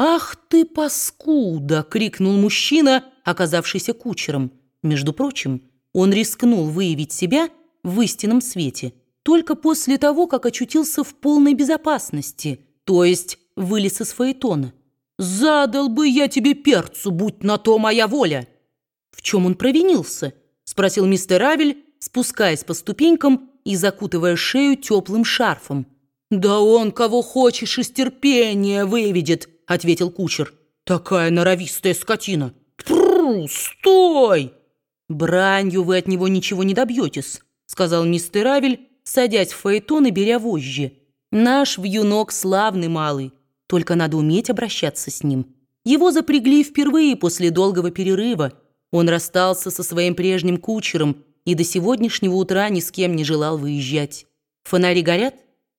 «Ах ты, паскуда!» — крикнул мужчина, оказавшийся кучером. Между прочим, он рискнул выявить себя в истинном свете только после того, как очутился в полной безопасности, то есть вылез из фаэтона. «Задал бы я тебе перцу, будь на то моя воля!» «В чем он провинился?» — спросил мистер Авель, спускаясь по ступенькам и закутывая шею теплым шарфом. «Да он кого хочешь из терпения выведет», — ответил кучер. «Такая норовистая скотина! Тру, стой!» «Бранью вы от него ничего не добьетесь», — сказал мистер Авель, садясь в фаэтон и беря вожжи. «Наш вьюнок славный малый, только надо уметь обращаться с ним. Его запрягли впервые после долгого перерыва. Он расстался со своим прежним кучером и до сегодняшнего утра ни с кем не желал выезжать. Фонари горят?»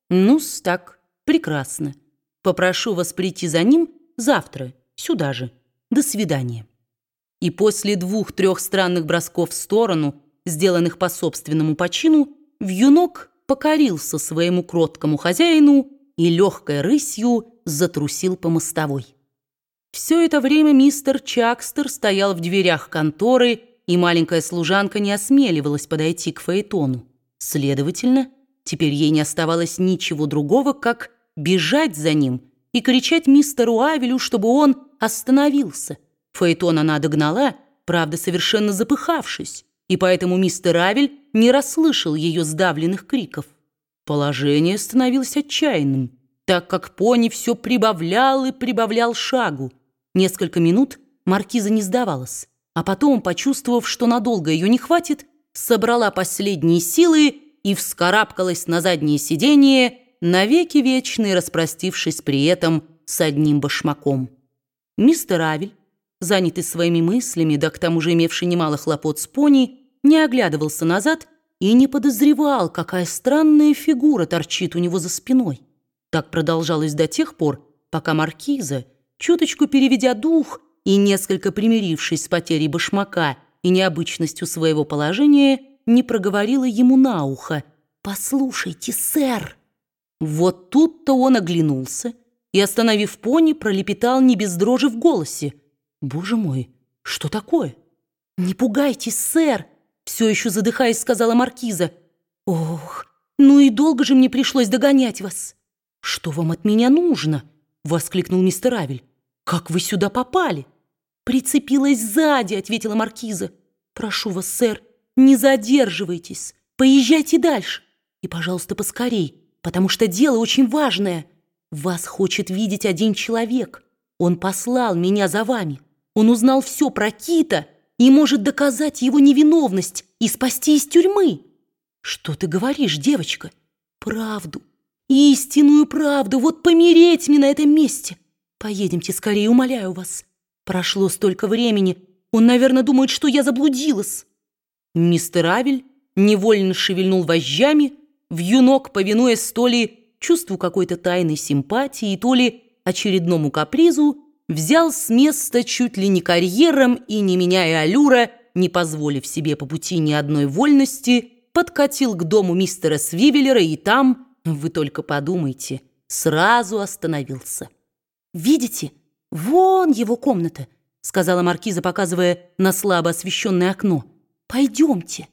Ну-с, так, прекрасно. Попрошу вас прийти за ним завтра, сюда же. До свидания. И после двух-трех странных бросков в сторону, сделанных по собственному почину, вьюнок покорился своему кроткому хозяину и легкой рысью затрусил по мостовой. Все это время мистер Чакстер стоял в дверях конторы, и маленькая служанка не осмеливалась подойти к Фаэтону. Следовательно, Теперь ей не оставалось ничего другого, как бежать за ним и кричать мистеру Авелю, чтобы он остановился. Фаэтон она догнала, правда, совершенно запыхавшись, и поэтому мистер Авель не расслышал ее сдавленных криков. Положение становилось отчаянным, так как пони все прибавлял и прибавлял шагу. Несколько минут маркиза не сдавалась, а потом, почувствовав, что надолго ее не хватит, собрала последние силы и вскарабкалась на заднее сиденье, навеки вечные распростившись при этом с одним башмаком. Мистер Авель, занятый своими мыслями, да к тому же имевший немало хлопот с пони, не оглядывался назад и не подозревал, какая странная фигура торчит у него за спиной. Так продолжалось до тех пор, пока маркиза, чуточку переведя дух и несколько примирившись с потерей башмака и необычностью своего положения, не проговорила ему на ухо. «Послушайте, сэр!» Вот тут-то он оглянулся и, остановив пони, пролепетал не без дрожи в голосе. «Боже мой, что такое?» «Не пугайтесь, сэр!» Все еще задыхаясь, сказала маркиза. «Ох, ну и долго же мне пришлось догонять вас!» «Что вам от меня нужно?» Воскликнул мистер Авель. «Как вы сюда попали?» «Прицепилась сзади», — ответила маркиза. «Прошу вас, сэр, не задерживайтесь, поезжайте дальше. И, пожалуйста, поскорей, потому что дело очень важное. Вас хочет видеть один человек. Он послал меня за вами. Он узнал все про Кита и может доказать его невиновность и спасти из тюрьмы. Что ты говоришь, девочка? Правду. Истинную правду. Вот помереть мне на этом месте. Поедемте скорее, умоляю вас. Прошло столько времени. Он, наверное, думает, что я заблудилась. Мистер Авель невольно шевельнул вожжами, вьюнок, повинуясь то ли чувству какой-то тайной симпатии, то ли очередному капризу, взял с места чуть ли не карьером и, не меняя аллюра, не позволив себе по пути ни одной вольности, подкатил к дому мистера Свивеллера и там, вы только подумайте, сразу остановился. «Видите, вон его комната», — сказала маркиза, показывая на слабо освещенное окно. Пойдемте.